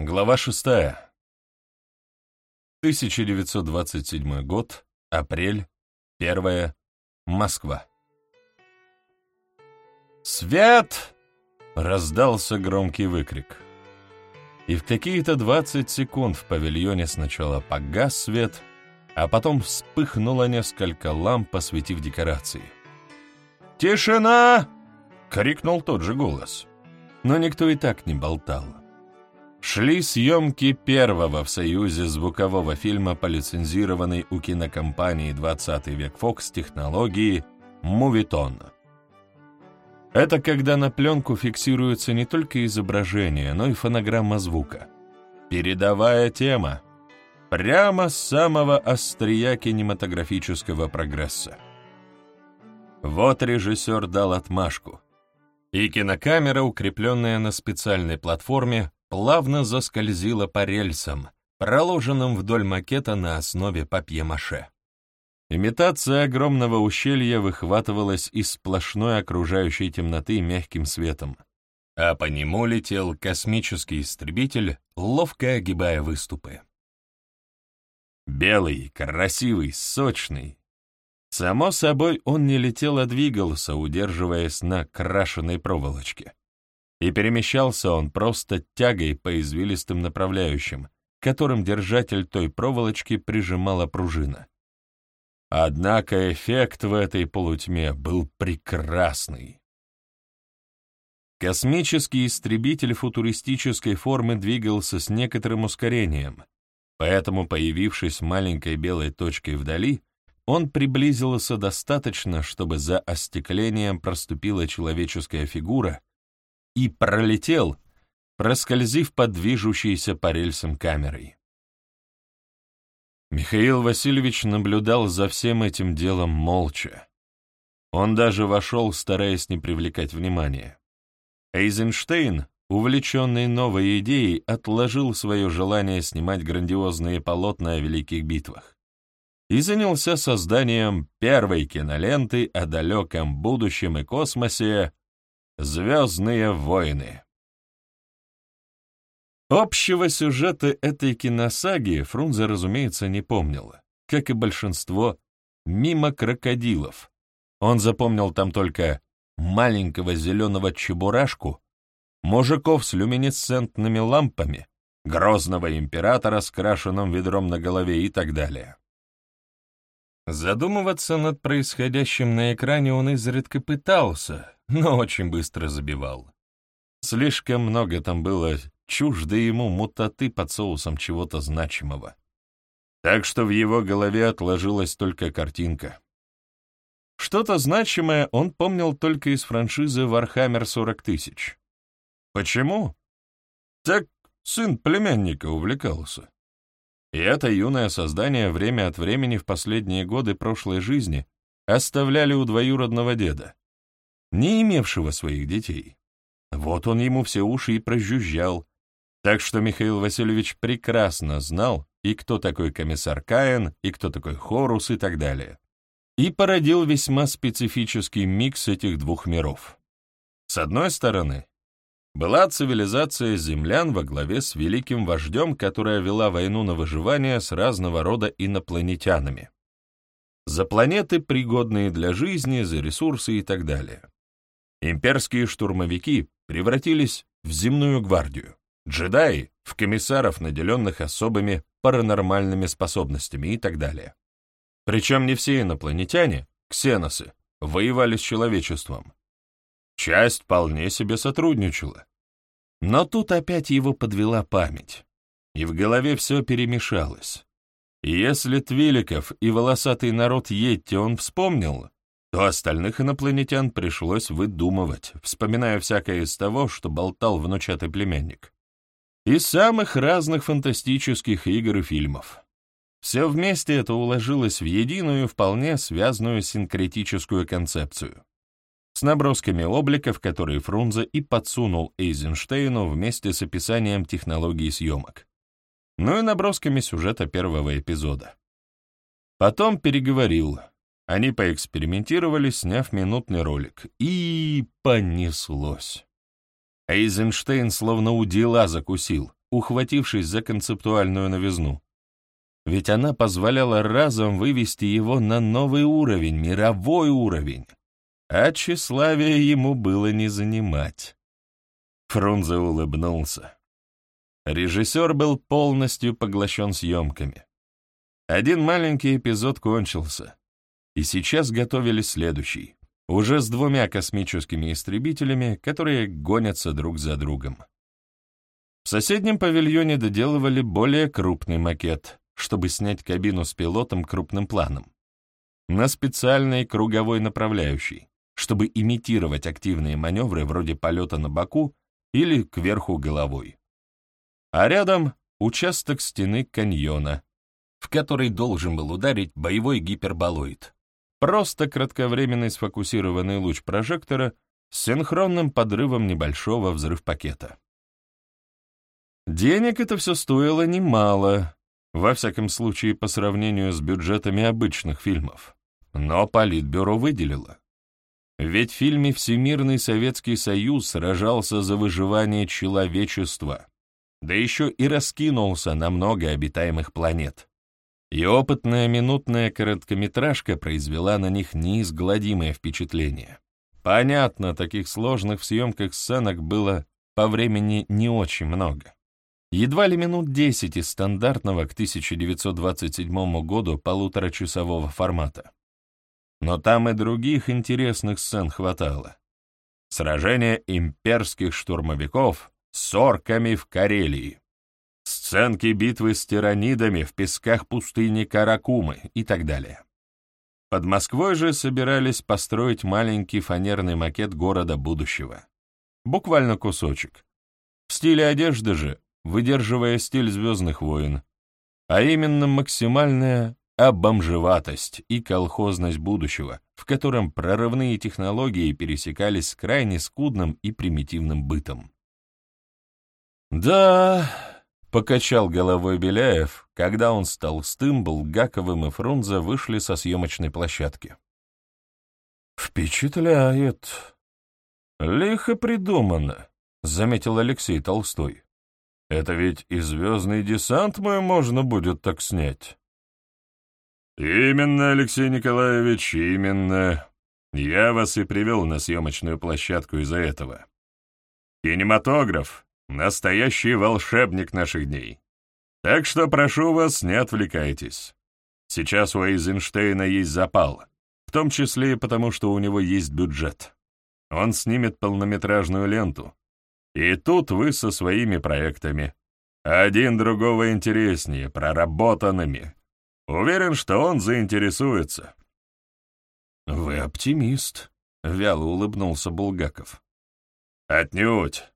Глава шестая. 1927 год, апрель, 1 Москва. «Свет!» — раздался громкий выкрик. И в какие-то 20 секунд в павильоне сначала погас свет, а потом вспыхнуло несколько ламп, осветив декорации. «Тишина!» — крикнул тот же голос. Но никто и так не болтал. Шли съемки первого в Союзе звукового фильма по лицензированной у кинокомпании «20 век Фокс» технологии «Мувитон». Это когда на пленку фиксируется не только изображение, но и фонограмма звука. Передовая тема. Прямо с самого острия кинематографического прогресса. Вот режиссер дал отмашку. И кинокамера, укрепленная на специальной платформе, плавно заскользила по рельсам, проложенным вдоль макета на основе папье-маше. Имитация огромного ущелья выхватывалась из сплошной окружающей темноты мягким светом, а по нему летел космический истребитель, ловко огибая выступы. Белый, красивый, сочный. Само собой, он не летел, а двигался, удерживаясь на крашеной проволочке и перемещался он просто тягой по извилистым направляющим, которым держатель той проволочки прижимала пружина. Однако эффект в этой полутьме был прекрасный. Космический истребитель футуристической формы двигался с некоторым ускорением, поэтому, появившись маленькой белой точкой вдали, он приблизился достаточно, чтобы за остеклением проступила человеческая фигура, и пролетел, проскользив под движущейся по рельсам камерой. Михаил Васильевич наблюдал за всем этим делом молча. Он даже вошел, стараясь не привлекать внимания. Эйзенштейн, увлеченный новой идеей, отложил свое желание снимать грандиозные полотна о великих битвах и занялся созданием первой киноленты о далеком будущем и космосе Звездные войны. Общего сюжета этой киносаги Фрунзе, разумеется, не помнил, как и большинство «Мимо крокодилов». Он запомнил там только маленького зеленого чебурашку, мужиков с люминесцентными лампами, грозного императора с крашенным ведром на голове и так далее. Задумываться над происходящим на экране он изредка пытался, но очень быстро забивал. Слишком много там было чуждо ему мутоты под соусом чего-то значимого. Так что в его голове отложилась только картинка. Что-то значимое он помнил только из франшизы «Вархаммер 40 тысяч». Почему? Так сын племянника увлекался. И это юное создание время от времени в последние годы прошлой жизни оставляли у двоюродного деда, не имевшего своих детей. Вот он ему все уши и прожужжал. Так что Михаил Васильевич прекрасно знал, и кто такой комиссар Каин, и кто такой Хорус и так далее. И породил весьма специфический микс этих двух миров. С одной стороны, была цивилизация землян во главе с великим вождем, которая вела войну на выживание с разного рода инопланетянами. За планеты, пригодные для жизни, за ресурсы и так далее. Имперские штурмовики превратились в земную гвардию, джедаи — в комиссаров, наделенных особыми паранормальными способностями и так далее. Причем не все инопланетяне, ксеносы, воевали с человечеством. Часть вполне себе сотрудничала. Но тут опять его подвела память, и в голове все перемешалось. Если Твиликов и волосатый народ Йетти он вспомнил, то остальных инопланетян пришлось выдумывать, вспоминая всякое из того, что болтал внучатый племянник. Из самых разных фантастических игр и фильмов. Все вместе это уложилось в единую, вполне связанную синкретическую концепцию с набросками обликов, которые Фрунзе и подсунул Эйзенштейну вместе с описанием технологии съемок. Ну и набросками сюжета первого эпизода. Потом переговорил. Они поэкспериментировали, сняв минутный ролик. И понеслось. Эйзенштейн словно у дела закусил, ухватившись за концептуальную новизну. Ведь она позволяла разом вывести его на новый уровень, мировой уровень. А тщеславие ему было не занимать. Фрунзе улыбнулся. Режиссер был полностью поглощен съемками. Один маленький эпизод кончился, и сейчас готовили следующий, уже с двумя космическими истребителями, которые гонятся друг за другом. В соседнем павильоне доделывали более крупный макет, чтобы снять кабину с пилотом крупным планом, на специальной круговой направляющей, чтобы имитировать активные маневры вроде полета на боку или кверху головой. А рядом участок стены каньона, в который должен был ударить боевой гиперболоид. Просто кратковременный сфокусированный луч прожектора с синхронным подрывом небольшого взрыв-пакета. Денег это все стоило немало, во всяком случае по сравнению с бюджетами обычных фильмов. Но Политбюро выделило. Ведь в фильме «Всемирный Советский Союз» сражался за выживание человечества, да еще и раскинулся на много обитаемых планет. И опытная минутная короткометражка произвела на них неизгладимое впечатление. Понятно, таких сложных в съемках сценок было по времени не очень много. Едва ли минут 10 из стандартного к 1927 году полуторачасового формата. Но там и других интересных сцен хватало. Сражение имперских штурмовиков с орками в Карелии, сценки битвы с тиранидами в песках пустыни Каракумы и так далее. Под Москвой же собирались построить маленький фанерный макет города будущего. Буквально кусочек. В стиле одежды же, выдерживая стиль «Звездных войн», а именно максимальная обомжеватость и колхозность будущего, в котором прорывные технологии пересекались с крайне скудным и примитивным бытом. Да, Покачал головой Беляев, когда он с Толстым, Булгаковым и Фрунзе вышли со съемочной площадки. «Впечатляет. Лихо придумано», — заметил Алексей Толстой. «Это ведь и звездный десант мой можно будет так снять». «Именно, Алексей Николаевич, именно. Я вас и привел на съемочную площадку из-за этого. Кинематограф Настоящий волшебник наших дней. Так что прошу вас, не отвлекайтесь. Сейчас у Эйзенштейна есть запал, в том числе и потому, что у него есть бюджет. Он снимет полнометражную ленту. И тут вы со своими проектами. Один другого интереснее, проработанными. Уверен, что он заинтересуется. «Вы оптимист», — вяло улыбнулся Булгаков. «Отнюдь.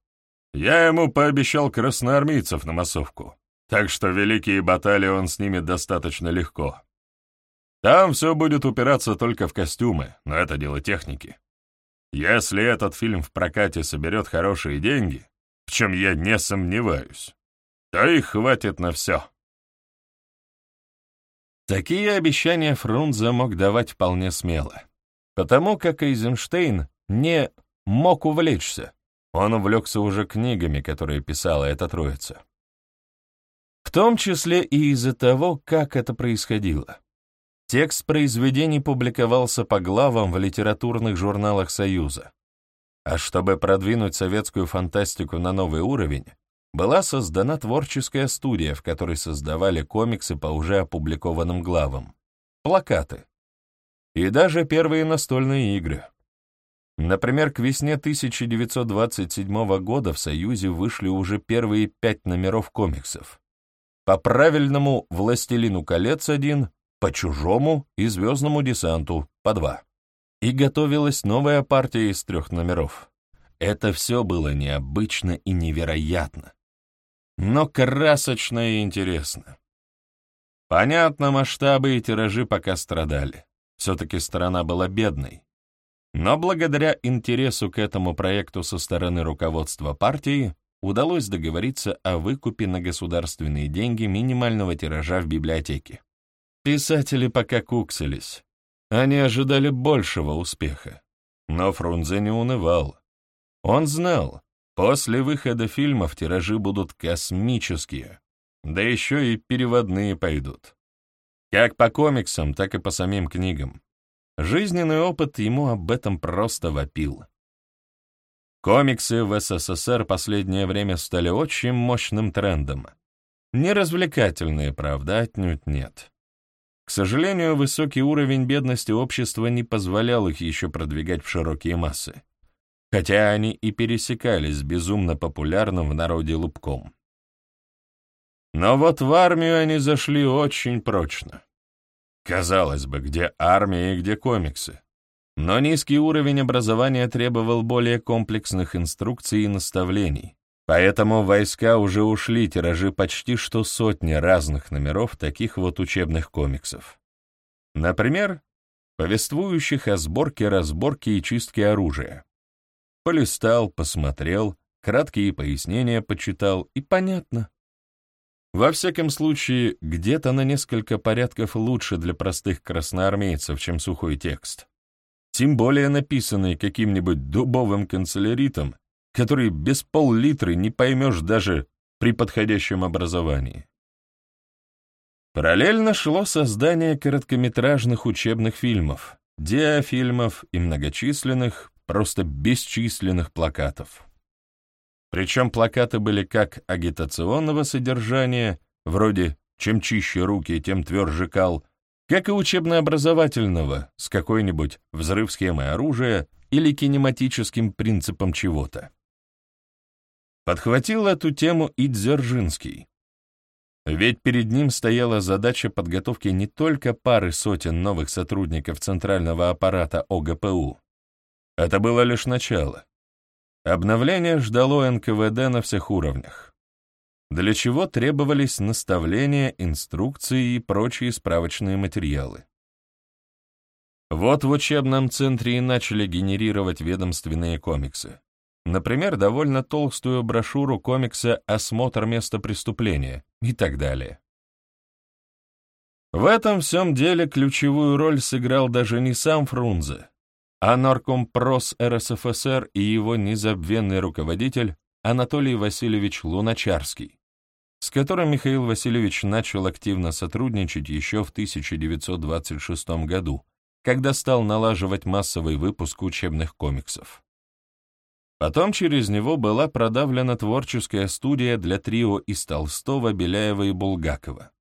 Я ему пообещал красноармейцев на массовку, так что великие баталии он снимет достаточно легко. Там все будет упираться только в костюмы, но это дело техники. Если этот фильм в прокате соберет хорошие деньги, в чем я не сомневаюсь, то их хватит на все. Такие обещания Фрунзе мог давать вполне смело, потому как Эйзенштейн не мог увлечься, он увлекся уже книгами, которые писала эта троица. В том числе и из-за того, как это происходило. Текст произведений публиковался по главам в литературных журналах Союза. А чтобы продвинуть советскую фантастику на новый уровень, была создана творческая студия, в которой создавали комиксы по уже опубликованным главам, плакаты и даже первые настольные игры. Например, к весне 1927 года в Союзе вышли уже первые пять номеров комиксов. По правильному «Властелину колец» один, по чужому и «Звездному десанту» по два. И готовилась новая партия из трех номеров. Это все было необычно и невероятно. Но красочно и интересно. Понятно, масштабы и тиражи пока страдали. Все-таки страна была бедной, но благодаря интересу к этому проекту со стороны руководства партии удалось договориться о выкупе на государственные деньги минимального тиража в библиотеке. Писатели пока куксились. Они ожидали большего успеха. Но Фрунзе не унывал. Он знал, После выхода фильмов тиражи будут космические, да еще и переводные пойдут. Как по комиксам, так и по самим книгам. Жизненный опыт ему об этом просто вопил. Комиксы в СССР последнее время стали очень мощным трендом. Неразвлекательные, правда, отнюдь нет. К сожалению, высокий уровень бедности общества не позволял их еще продвигать в широкие массы, хотя они и пересекались с безумно популярным в народе лубком. Но вот в армию они зашли очень прочно. Казалось бы, где армия и где комиксы. Но низкий уровень образования требовал более комплексных инструкций и наставлений, поэтому войска уже ушли тиражи почти что сотни разных номеров таких вот учебных комиксов. Например, повествующих о сборке, разборке и чистке оружия. Полистал, посмотрел, краткие пояснения почитал, и понятно. Во всяком случае, где-то на несколько порядков лучше для простых красноармейцев, чем сухой текст. Тем более написанный каким-нибудь дубовым канцеляритом, который без пол-литра не поймешь даже при подходящем образовании. Параллельно шло создание короткометражных учебных фильмов, диафильмов и многочисленных, просто бесчисленных плакатов. Причем плакаты были как агитационного содержания, вроде «чем чище руки, тем тверже кал», как и учебно-образовательного, с какой-нибудь взрыв схемы оружия или кинематическим принципом чего-то. Подхватил эту тему и Дзержинский. Ведь перед ним стояла задача подготовки не только пары сотен новых сотрудников центрального аппарата ОГПУ. Это было лишь начало. Обновление ждало НКВД на всех уровнях, для чего требовались наставления, инструкции и прочие справочные материалы. Вот в учебном центре и начали генерировать ведомственные комиксы. Например, довольно толстую брошюру комикса «Осмотр места преступления» и так далее. В этом всем деле ключевую роль сыграл даже не сам Фрунзе, а Наркомпрос РСФСР и его незабвенный руководитель Анатолий Васильевич Луначарский, с которым Михаил Васильевич начал активно сотрудничать еще в 1926 году, когда стал налаживать массовый выпуск учебных комиксов. Потом через него была продавлена творческая студия для трио из Толстого, Беляева и Булгакова,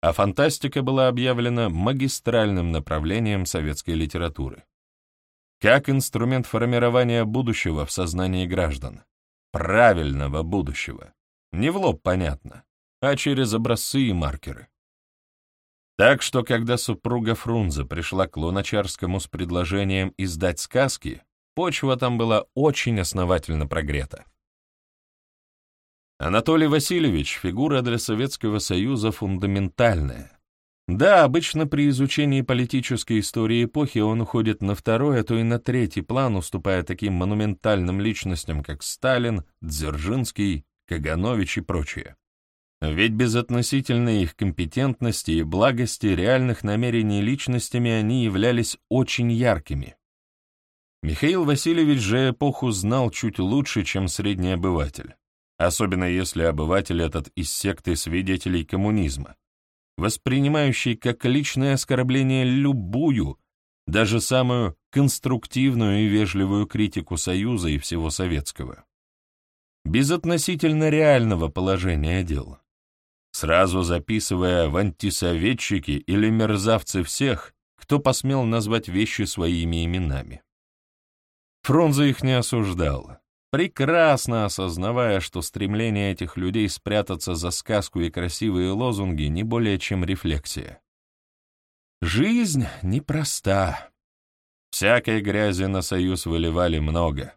а фантастика была объявлена магистральным направлением советской литературы как инструмент формирования будущего в сознании граждан. Правильного будущего. Не в лоб, понятно, а через образцы и маркеры. Так что, когда супруга Фрунзе пришла к Луначарскому с предложением издать сказки, почва там была очень основательно прогрета. Анатолий Васильевич — фигура для Советского Союза фундаментальная, да, обычно при изучении политической истории эпохи он уходит на второй, а то и на третий план, уступая таким монументальным личностям, как Сталин, Дзержинский, Каганович и прочие. Ведь без относительной их компетентности и благости реальных намерений личностями они являлись очень яркими. Михаил Васильевич же эпоху знал чуть лучше, чем средний обыватель, особенно если обыватель этот из секты свидетелей коммунизма воспринимающий как личное оскорбление любую, даже самую конструктивную и вежливую критику Союза и всего советского. Безотносительно реального положения дел. Сразу записывая в антисоветчики или мерзавцы всех, кто посмел назвать вещи своими именами. Фрунзе их не осуждал, прекрасно осознавая, что стремление этих людей спрятаться за сказку и красивые лозунги не более чем рефлексия. Жизнь непроста. Всякой грязи на союз выливали много.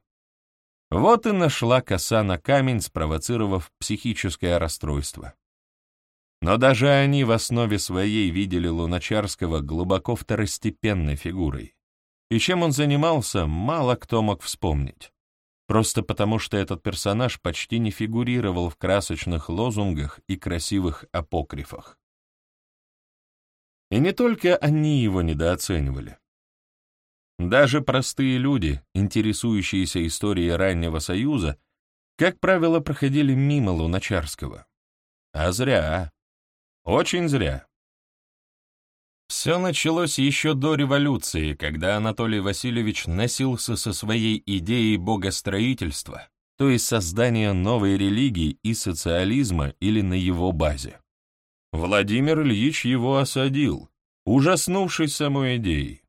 Вот и нашла коса на камень, спровоцировав психическое расстройство. Но даже они в основе своей видели Луначарского глубоко второстепенной фигурой. И чем он занимался, мало кто мог вспомнить просто потому что этот персонаж почти не фигурировал в красочных лозунгах и красивых апокрифах. И не только они его недооценивали. Даже простые люди, интересующиеся историей раннего Союза, как правило, проходили мимо Луначарского. А зря. Очень зря. Все началось еще до революции, когда Анатолий Васильевич носился со своей идеей богостроительства, то есть создания новой религии и социализма или на его базе. Владимир Ильич его осадил, ужаснувшись самой идеей.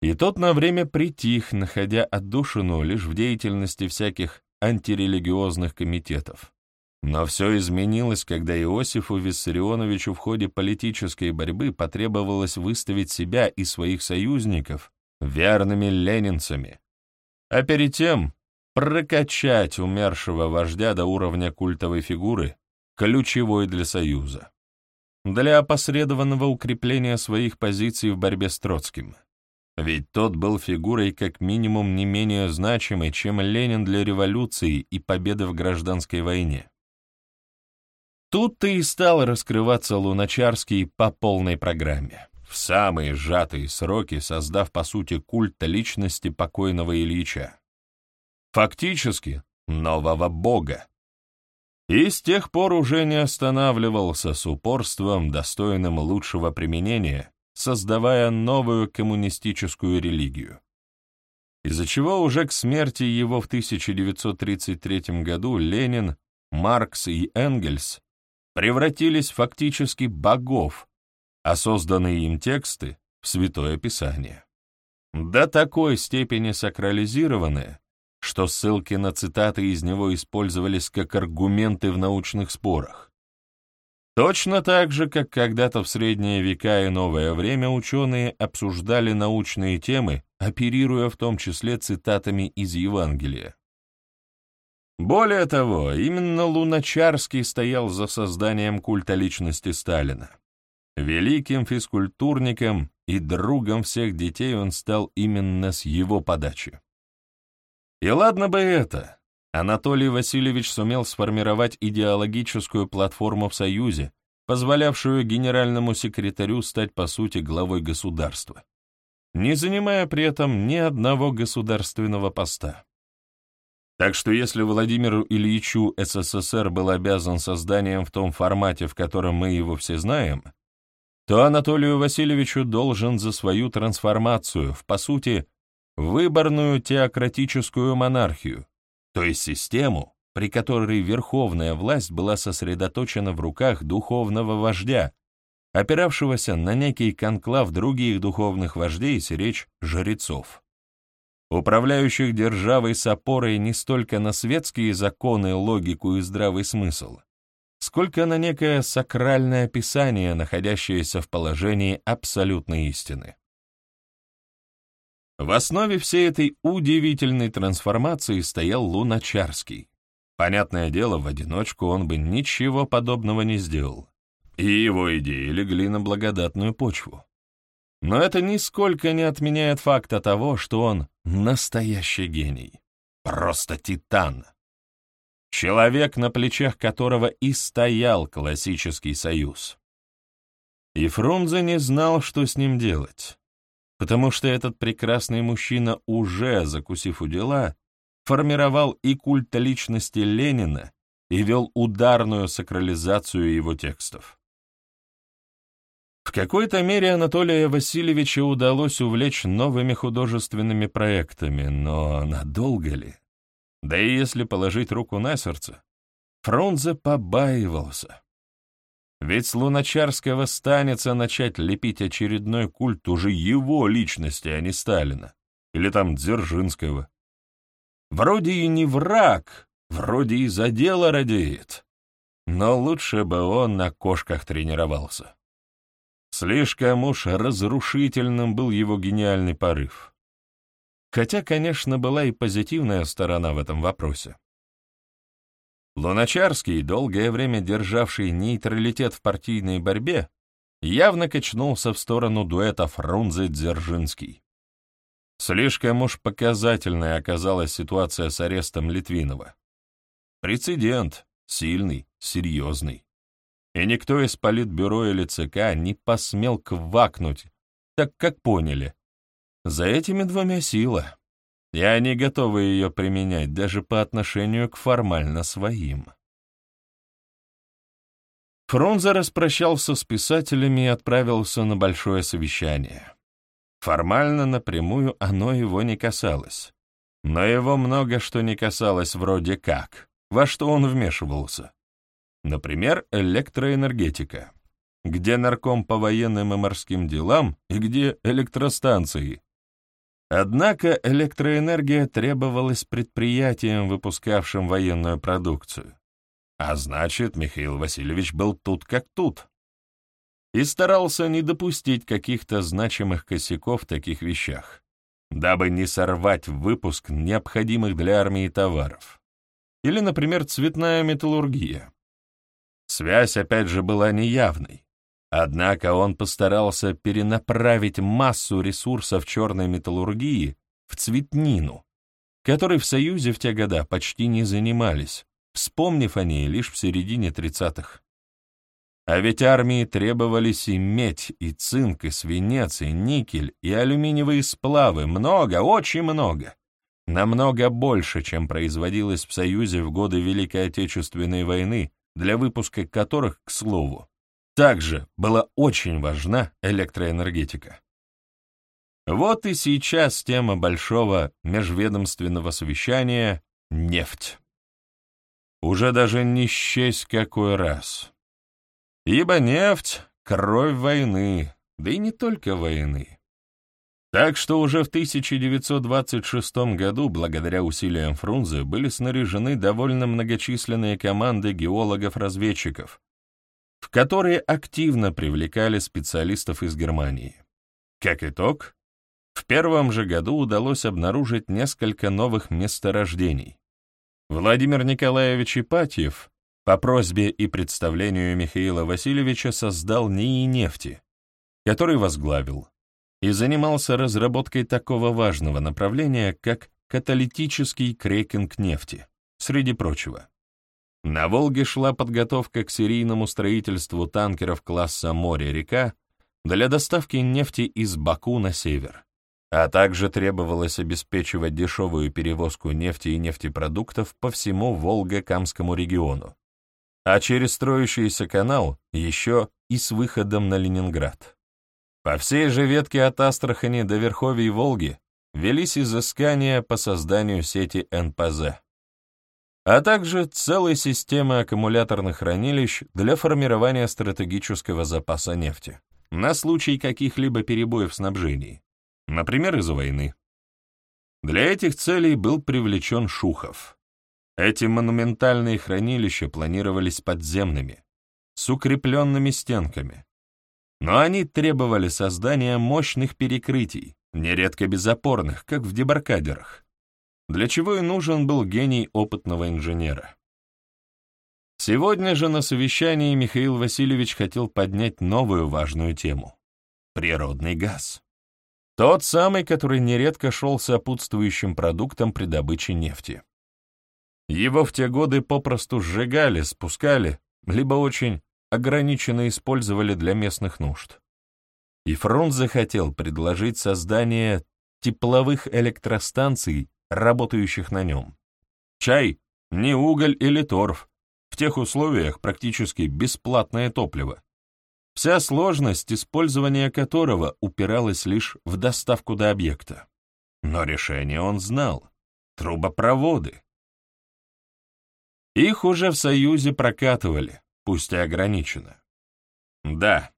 И тот на время притих, находя отдушину лишь в деятельности всяких антирелигиозных комитетов. Но все изменилось, когда Иосифу Виссарионовичу в ходе политической борьбы потребовалось выставить себя и своих союзников верными ленинцами, а перед тем прокачать умершего вождя до уровня культовой фигуры, ключевой для Союза, для опосредованного укрепления своих позиций в борьбе с Троцким. Ведь тот был фигурой как минимум не менее значимой, чем Ленин для революции и победы в гражданской войне. Тут-то и стал раскрываться Луначарский по полной программе, в самые сжатые сроки создав, по сути, культ личности покойного Ильича. Фактически, нового бога. И с тех пор уже не останавливался с упорством, достойным лучшего применения, создавая новую коммунистическую религию. Из-за чего уже к смерти его в 1933 году Ленин, Маркс и Энгельс превратились фактически богов, а созданные им тексты — в Святое Писание. До такой степени сакрализированные, что ссылки на цитаты из него использовались как аргументы в научных спорах. Точно так же, как когда-то в средние века и новое время ученые обсуждали научные темы, оперируя в том числе цитатами из Евангелия. Более того, именно Луначарский стоял за созданием культа личности Сталина. Великим физкультурником и другом всех детей он стал именно с его подачи. И ладно бы это. Анатолий Васильевич сумел сформировать идеологическую платформу в Союзе, позволявшую генеральному секретарю стать, по сути, главой государства, не занимая при этом ни одного государственного поста. Так что если Владимиру Ильичу СССР был обязан созданием в том формате, в котором мы его все знаем, то Анатолию Васильевичу должен за свою трансформацию в, по сути, выборную теократическую монархию, то есть систему, при которой верховная власть была сосредоточена в руках духовного вождя, опиравшегося на некий конклав других духовных вождей, речь жрецов управляющих державой с опорой не столько на светские законы, логику и здравый смысл, сколько на некое сакральное писание, находящееся в положении абсолютной истины. В основе всей этой удивительной трансформации стоял Луначарский. Понятное дело, в одиночку он бы ничего подобного не сделал, и его идеи легли на благодатную почву. Но это нисколько не отменяет факта того, что он настоящий гений. Просто титан. Человек, на плечах которого и стоял классический союз. И Фрунзе не знал, что с ним делать, потому что этот прекрасный мужчина, уже закусив у дела, формировал и культ личности Ленина и вел ударную сакрализацию его текстов. В какой-то мере Анатолия Васильевича удалось увлечь новыми художественными проектами, но надолго ли? Да и если положить руку на сердце, Фрунзе побаивался. Ведь с Луначарского станется начать лепить очередной культ уже его личности, а не Сталина. Или там Дзержинского. Вроде и не враг, вроде и за дело радеет. Но лучше бы он на кошках тренировался. Слишком уж разрушительным был его гениальный порыв. Хотя, конечно, была и позитивная сторона в этом вопросе. Луначарский, долгое время державший нейтралитет в партийной борьбе, явно качнулся в сторону дуэта Фрунзе-Дзержинский. Слишком уж показательной оказалась ситуация с арестом Литвинова. Прецедент, сильный, серьезный и никто из политбюро или ЦК не посмел квакнуть, так как поняли. За этими двумя сила. и они готовы ее применять даже по отношению к формально своим. Фрунзе распрощался с писателями и отправился на большое совещание. Формально напрямую оно его не касалось. Но его много что не касалось вроде как, во что он вмешивался. Например, электроэнергетика. Где нарком по военным и морским делам и где электростанции. Однако электроэнергия требовалась предприятиям, выпускавшим военную продукцию. А значит, Михаил Васильевич был тут как тут. И старался не допустить каких-то значимых косяков в таких вещах, дабы не сорвать выпуск необходимых для армии товаров. Или, например, цветная металлургия. Связь, опять же, была неявной. Однако он постарался перенаправить массу ресурсов черной металлургии в цветнину, которой в Союзе в те года почти не занимались, вспомнив о ней лишь в середине 30-х. А ведь армии требовались и медь, и цинк, и свинец, и никель, и алюминиевые сплавы, много, очень много. Намного больше, чем производилось в Союзе в годы Великой Отечественной войны, для выпуска которых, к слову, также была очень важна электроэнергетика. Вот и сейчас тема большого межведомственного совещания — нефть. Уже даже не счесть какой раз. Ибо нефть — кровь войны, да и не только войны. Так что уже в 1926 году, благодаря усилиям Фрунзе, были снаряжены довольно многочисленные команды геологов-разведчиков, в которые активно привлекали специалистов из Германии. Как итог, в первом же году удалось обнаружить несколько новых месторождений, Владимир Николаевич Ипатьев по просьбе и представлению Михаила Васильевича создал НИИ нефти, который возглавил, и занимался разработкой такого важного направления, как каталитический крекинг нефти, среди прочего. На Волге шла подготовка к серийному строительству танкеров класса «Море-река» для доставки нефти из Баку на север а также требовалось обеспечивать дешевую перевозку нефти и нефтепродуктов по всему Волго-Камскому региону, а через строящийся канал еще и с выходом на Ленинград. По всей же ветке от Астрахани до Верховья Волги велись изыскания по созданию сети НПЗ, а также целой системы аккумуляторных хранилищ для формирования стратегического запаса нефти на случай каких-либо перебоев в снабжении например, из-за войны. Для этих целей был привлечен Шухов. Эти монументальные хранилища планировались подземными, с укрепленными стенками. Но они требовали создания мощных перекрытий, нередко безопорных, как в дебаркадерах, для чего и нужен был гений опытного инженера. Сегодня же на совещании Михаил Васильевич хотел поднять новую важную тему — природный газ. Тот самый, который нередко шел сопутствующим продуктом при добыче нефти. Его в те годы попросту сжигали, спускали, либо очень ограниченно использовали для местных нужд. И Фрунзе хотел предложить создание тепловых электростанций, работающих на нем. Чай, не уголь или торф, в тех условиях практически бесплатное топливо вся сложность использования которого упиралась лишь в доставку до объекта. Но решение он знал — трубопроводы. Их уже в Союзе прокатывали, пусть и ограниченно. Да,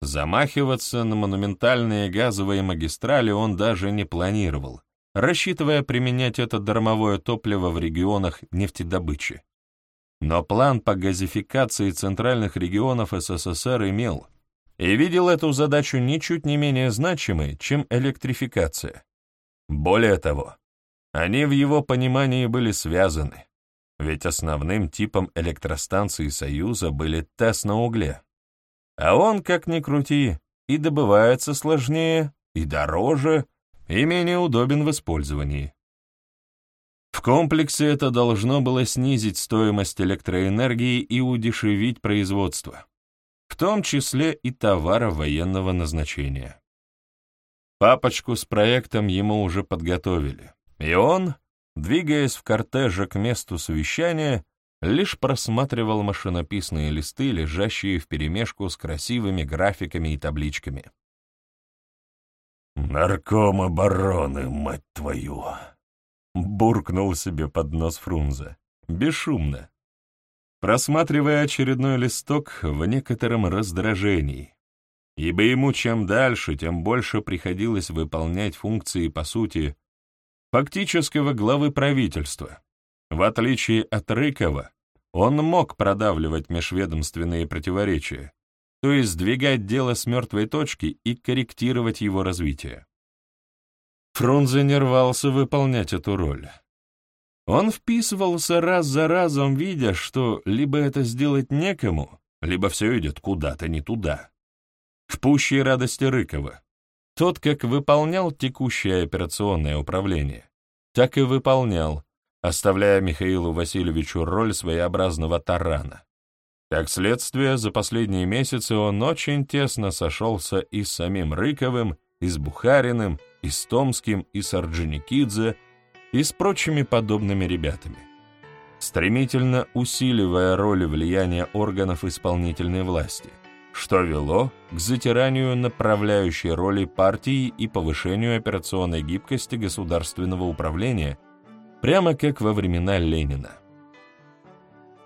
замахиваться на монументальные газовые магистрали он даже не планировал, рассчитывая применять это дармовое топливо в регионах нефтедобычи. Но план по газификации центральных регионов СССР имел и видел эту задачу ничуть не менее значимой, чем электрификация. Более того, они в его понимании были связаны, ведь основным типом электростанции Союза были ТЭС на угле. А он, как ни крути, и добывается сложнее, и дороже, и менее удобен в использовании. В комплексе это должно было снизить стоимость электроэнергии и удешевить производство, в том числе и товара военного назначения. Папочку с проектом ему уже подготовили, И он, двигаясь в кортеже к месту совещания, лишь просматривал машинописные листы, лежащие вперемешку с красивыми графиками и табличками. «Нарком обороны, мать твою!» — буркнул себе под нос Фрунзе, бесшумно, просматривая очередной листок в некотором раздражении, ибо ему чем дальше, тем больше приходилось выполнять функции, по сути, фактического главы правительства. В отличие от Рыкова, он мог продавливать межведомственные противоречия, то есть сдвигать дело с мертвой точки и корректировать его развитие. Фрунзе не рвался выполнять эту роль. Он вписывался раз за разом, видя, что либо это сделать некому, либо все идет куда-то не туда. К пущей радости Рыкова. Тот как выполнял текущее операционное управление, так и выполнял, оставляя Михаилу Васильевичу роль своеобразного тарана. Как следствие, за последние месяцы он очень тесно сошелся и с самим Рыковым, и с Бухариным, и с Томским, и с Орджоникидзе, и с прочими подобными ребятами, стремительно усиливая роль и влияние органов исполнительной власти – что вело к затиранию направляющей роли партии и повышению операционной гибкости государственного управления, прямо как во времена Ленина.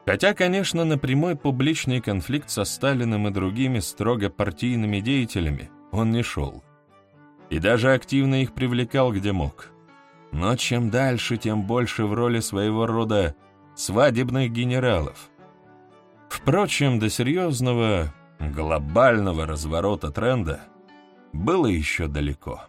Хотя, конечно, на прямой публичный конфликт со Сталиным и другими строго партийными деятелями он не шел. И даже активно их привлекал где мог. Но чем дальше, тем больше в роли своего рода свадебных генералов. Впрочем, до серьезного глобального разворота тренда было еще далеко.